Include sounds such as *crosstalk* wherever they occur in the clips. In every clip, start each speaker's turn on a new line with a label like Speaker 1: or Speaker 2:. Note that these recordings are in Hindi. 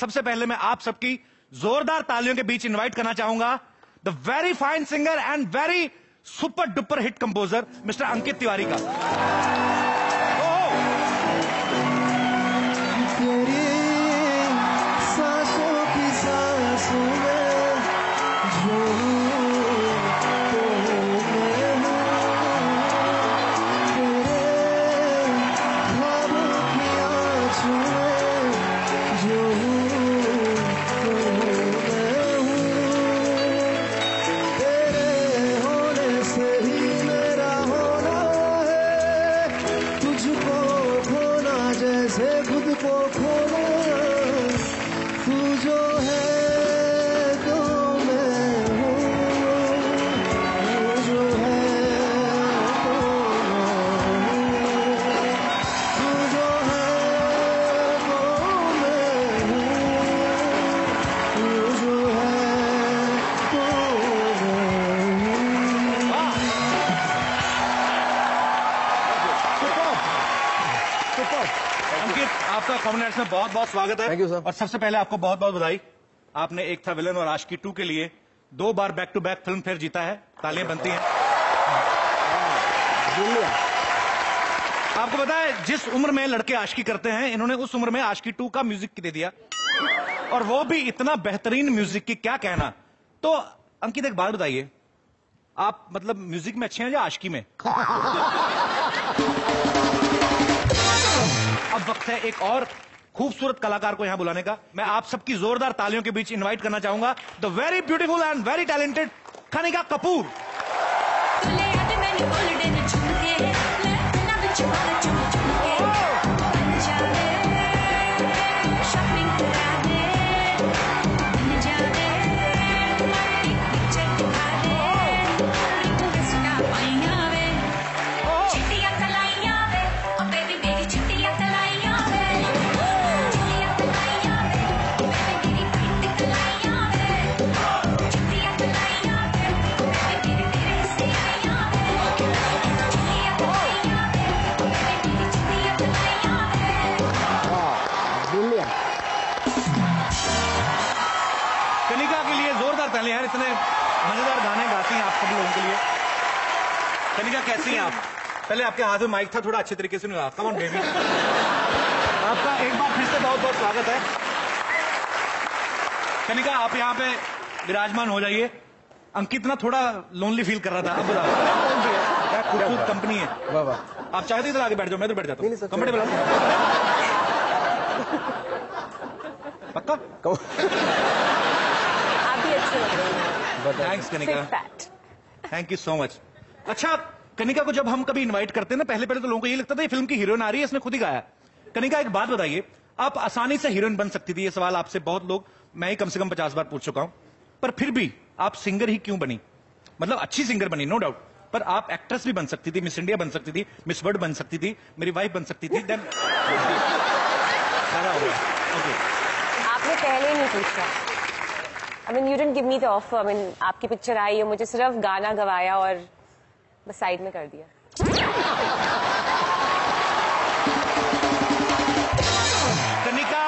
Speaker 1: सबसे पहले मैं आप सबकी जोरदार तालियों के बीच इनवाइट करना चाहूँगा। The very fine singer and very super duper hit composer mister Ankit Tiwari का। आपका कॉमन आर्ट्स में बहुत बहुत स्वागत है।
Speaker 2: Sir.
Speaker 1: और सबसे पहले आपको बहुत बहुत बधाई। आपने एक था विलन और आशिकी टू के लिए दो बार back to back Filmfare जीता है। तालियाँ बनती हैं। आपको पता है जिस उम्र में लड़के आशकी करते हैं इन्होंने उस उम्र में आशकी टू का म्यूज़िक दे दिया। और वो भी इतना बेहतरीन म्यूज़िक की क्या कहना। तो अंकित एक बात बताइए। आप मतलब म्यूज़िक में अच्छे हैं या आशकी में? वक्त है एक और खूबसूरत कलाकार को यहाँ बुलाने का। मैं आप सबकी जोरदार तालियों के बीच इनवाइट करना चाहूँगा। The very beautiful and very talented Khanika Kapoor गाती हैं आप सब लोगों के लिए। कनिका कैसी हैं आप? पहले आपके हाथ में माइक था थोड़ा अच्छे तरीके से नहीं कम ऑन बेबी आपका एक बार फिर से बहुत बहुत स्वागत है। कनिका आप यहाँ पे विराजमान हो जाइए। अंकित ना थोड़ा लोनली फील कर रहा था। अब बताओ। क्या खूबसूरत कंपनी है।
Speaker 2: वाह वाह।
Speaker 1: आप चाहते इधर आगे बैठ जाओ मैं इधर बैठ जाता हूँ। कंफर्टेबल *laughs* पक्का
Speaker 3: आप भी अच्छे लग रहे हैं
Speaker 1: thanks Kanika thank you so much अच्छा कनिका को जब हम कभी इनवाइट करते हैं ना पहले पहले तो लोगों को ये लगता था ये फ़िल्म की हीरोइन आ रही है इसने खुद ही गाया। कनिका एक बात बताइए आप आसानी से हीरोइन बन सकती थी ये सवाल आपसे बहुत लोग मैं ही कम से कम पचास बार पूछ चुका हूँ। पर फिर भी आप सिंगर ही क्यों बनी? मतलब अच्छी सिंगर बनी नो डाउट पर आप एक्ट्रेस भी बन सकती थी मिस इंडिया बन सकती थी मिस वर्ल्ड बन सकती थी मेरी वाइफ बन सकती थी देन ओके *laughs*
Speaker 3: आपने पहले नहीं पूछा। I mean you didn't give me the offer I mean आपकी पिक्चर आई है मुझे सिर्फ़ गाना गवाया और बस साइड में कर दिया।
Speaker 1: कनिका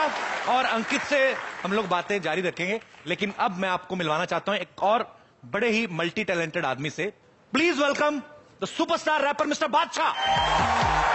Speaker 1: और अंकित से हम लोग बातें जारी रखेंगे, लेकिन अब मैं आपको मिलवाना चाहता हूँ एक और बड़े ही मल्टी टैलेंटेड आदमी से। Please welcome the superstar rapper mister Badshah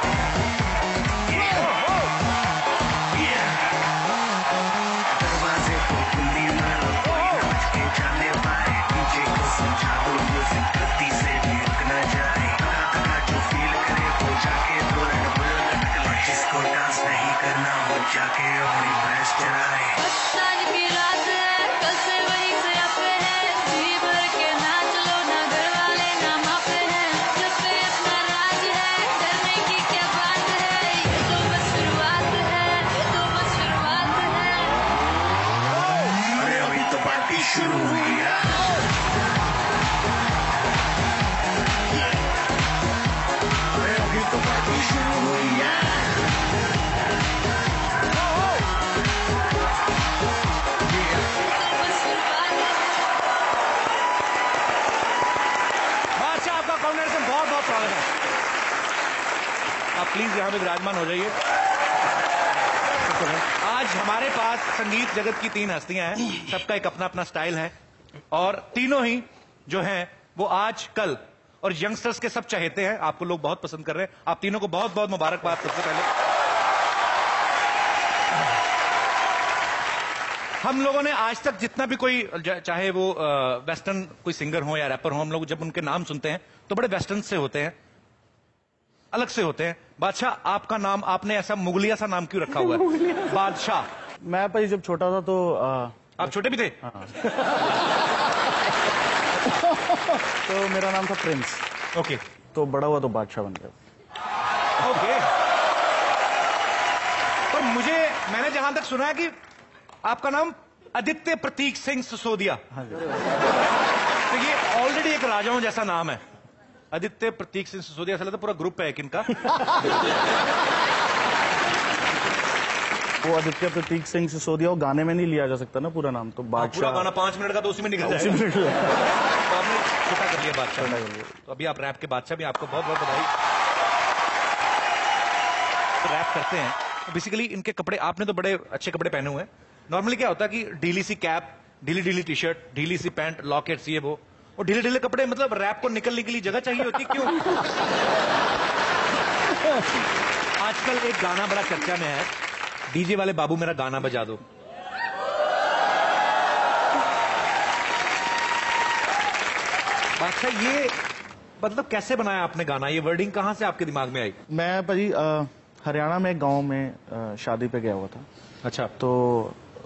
Speaker 1: यहाँ पे विराजमान हो जाइए। आज हमारे पास संगीत जगत की तीन हस्तियाँ हैं, सबका एक अपना अपना स्टाइल है, और तीनों ही जो हैं, वो आज, कल, और यंगस्टर्स के सब चहेते हैं, आपको लोग बहुत पसंद कर रहे हैं। आप तीनों को बहुत बहुत मुबारकबाद सबसे पहले। हम लोगों ने आज तक जितना भी कोई चाहे वो वेस्टर्न कोई सिंगर हो या रैपर हो, हम लोग जब उनके नाम सुनते हैं तो बड़े वेस्टर्न से होते हैं। अलग से होते हैं। बादशाह आपका नाम आपने ऐसा मुगलिया सा नाम क्यों रखा हुआ है? बादशाह।
Speaker 4: मैं भाई जब छोटा था तो आ,
Speaker 1: आप छोटे भी थे? *laughs*
Speaker 4: तो मेरा नाम था प्रिंस।
Speaker 1: ओके।
Speaker 4: तो बड़ा हुआ तो बादशाह बन गया।
Speaker 1: ओके। पर मुझे मैंने जहाँ तक सुना है कि आपका नाम आदित्य प्रतीक सिंह सिसोदिया।
Speaker 4: हाँ जी।
Speaker 1: तो ये ऑलरेडी एक राजाओं जैसा नाम है। आदित्य प्रतीक सिंह सिसोदिया ऐसा लगता पूरा ग्रुप है एक इनका।
Speaker 4: वो आदित्य प्रतीक सिंह सिसोदिया वो गाने में नहीं लिया जा सकता ना पूरा नाम तो
Speaker 1: हाँ, पूरा
Speaker 4: बादशाह।
Speaker 1: गाना पाँच मिनट का तो उसी में निकल
Speaker 4: उसी
Speaker 1: जाएगा।
Speaker 4: में-
Speaker 1: तो आपने छोटा कर लिया बादशाह। तो अभी आप रैप के बादशाह भी आपको बहुत बहुत बधाई। तो रैप करते हैं। बेसिकली इनके कपड़े आपने तो बड़े अच्छे कपड़े पहने हुए हैं। नॉर्मली क्या होता है कि ढीली सी कैप ढीली ढीली टी शर्ट ढीली सी पैंट लॉकेट्स ये वो। और ढीले ढीले कपड़े मतलब रैप को निकलने के लिए जगह चाहिए होती क्यों? आजकल एक गाना बड़ा चर्चा में है। डीजे वाले बाबू मेरा गाना बजा दो। बादशाह ये मतलब कैसे बनाया आपने गाना? ये वर्डिंग कहाँ से आपके दिमाग में आई?
Speaker 4: मैं भाई हरियाणा में एक गाँव में आ, शादी पे गया हुआ था।
Speaker 1: अच्छा।
Speaker 4: तो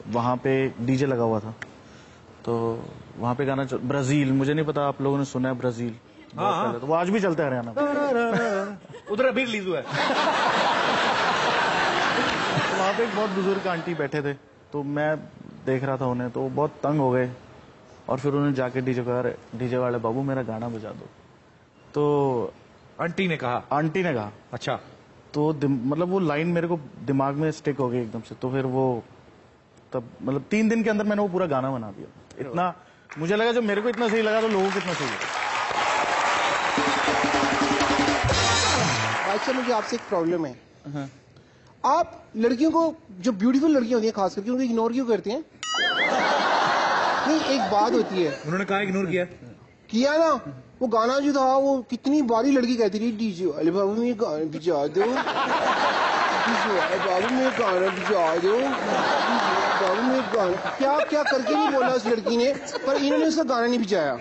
Speaker 4: वहाँ पे डीजे लगा हुआ था। तो वहाँ पे गाना ब्राज़ील मुझे नहीं पता आप लोगों ने सुना है ब्राज़ील।
Speaker 1: हाँ, हाँ।
Speaker 4: तो वो आज भी चलता है हरियाणा *laughs*
Speaker 1: उधर अभी रिलीज़ हुआ है। *laughs*
Speaker 4: तो वहाँ पे एक बहुत बुज़ुर्ग आंटी बैठे थे तो मैं देख रहा था उन्हें तो बहुत तंग हो गए। और फिर उन्होंने जाके डीजे को डीजे वाले बाबू मेरा गाना बजा दो। तो
Speaker 1: आंटी ने कहा?
Speaker 4: आंटी ने कहा।
Speaker 1: अच्छा।
Speaker 4: तो मतलब वो लाइन मेरे को दिमाग में स्टिक हो गई एकदम से तो फिर वो तब मतलब तीन दिन के अंदर मैंने वो पूरा गाना बना दिया। इतना मुझे लगा जब मेरे को इतना सही लगा तो लोगों को कितना सही लगा।
Speaker 5: अच्छा मुझे आपसे एक प्रॉब्लम है। आप लड़कियों को जो ब्यूटीफुल लड़कियाँ होती हैं खास करके उनको इग्नोर क्यों करते हैं? नहीं एक बात होती है।
Speaker 1: उन्होंने कहा इग्नोर किया।
Speaker 5: किया ना वो गाना जो था वो कितनी बारी लड़की कहती थी डीजे वाले बाबू में गाना बजा दो। डीजे वाले बाबू में गाना बजा दो डीजे वाले बाबू में गाना क्या क्या करके नहीं बोला उस लड़की ने, पर इन्होंने उसका गाना नहीं बजाया।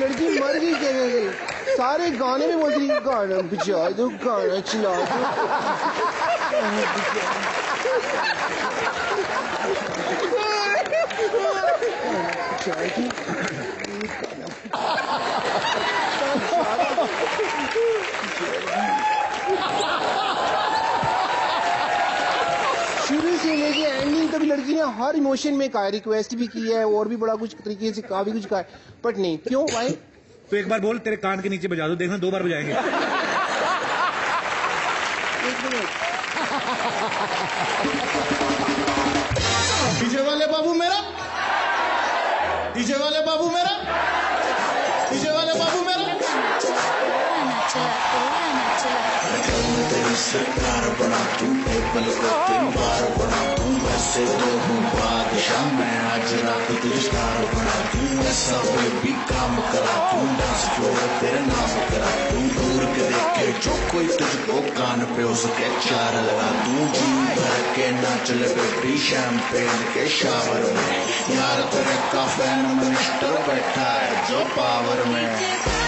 Speaker 5: लड़की मर गई कहने से सारे गाने में बोलती थी गाना बजा दो, गाना चला दो शुरू से लेके एंडिंग तक लड़की ने हर इमोशन में कहा रिक्वेस्ट भी की है और भी बड़ा कुछ तरीके से कहा भी कुछ कहा बट नहीं क्यों? भाई
Speaker 1: तो एक बार बोल तेरे कान के नीचे बजा दो देखना दो बार बजाएँगे।
Speaker 5: एक मिनट
Speaker 2: डीजे वाले बाबू मेरा। डीजे वाले बाबू मेरा। डीजे वाले बाबू मेरा। सरकार बना तू टेबल को तीन बार बना तू वैसे तो हूँ बादशाह मैं आज रात तुझे बना तू ऐसा बेबी काम करा तू डांस फ्लोर तेरे नाम करा तू दूर के देखे जो कोई तुझको कान पे उसके चार लगा तू जी भर के नाच ले बेबी शैंपेन के शावर में यार तेरे का फ़ैन मिनिस्टर बैठा है जो पावर में